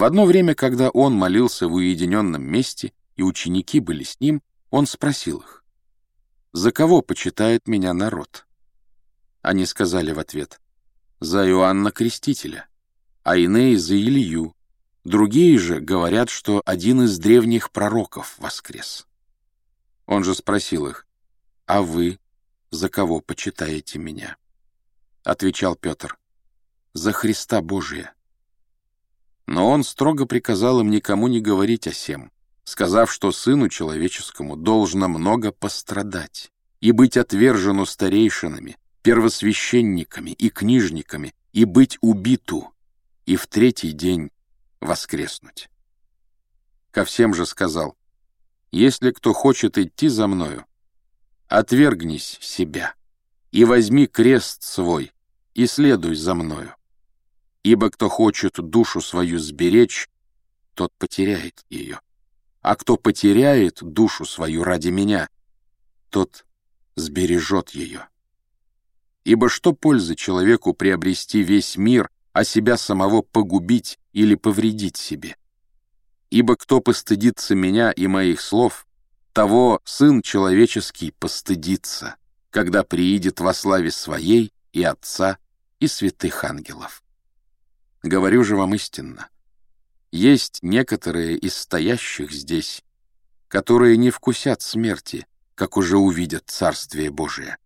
В одно время, когда он молился в уединенном месте, и ученики были с ним, он спросил их, «За кого почитает меня народ?» Они сказали в ответ, «За Иоанна Крестителя, а иные за Илью, другие же говорят, что один из древних пророков воскрес». Он же спросил их, «А вы за кого почитаете меня?» Отвечал Петр, «За Христа Божия». Но он строго приказал им никому не говорить о сем, сказав, что сыну человеческому должно много пострадать и быть отвержену старейшинами, первосвященниками и книжниками, и быть убиту, и в третий день воскреснуть. Ко всем же сказал, «Если кто хочет идти за мною, отвергнись себя и возьми крест свой и следуй за мною. Ибо кто хочет душу свою сберечь, тот потеряет ее. А кто потеряет душу свою ради меня, тот сбережет ее. Ибо что пользы человеку приобрести весь мир, а себя самого погубить или повредить себе? Ибо кто постыдится меня и моих слов, того Сын Человеческий постыдится, когда приидет во славе Своей и Отца и святых ангелов. Говорю же вам истинно, есть некоторые из стоящих здесь, которые не вкусят смерти, как уже увидят Царствие Божие.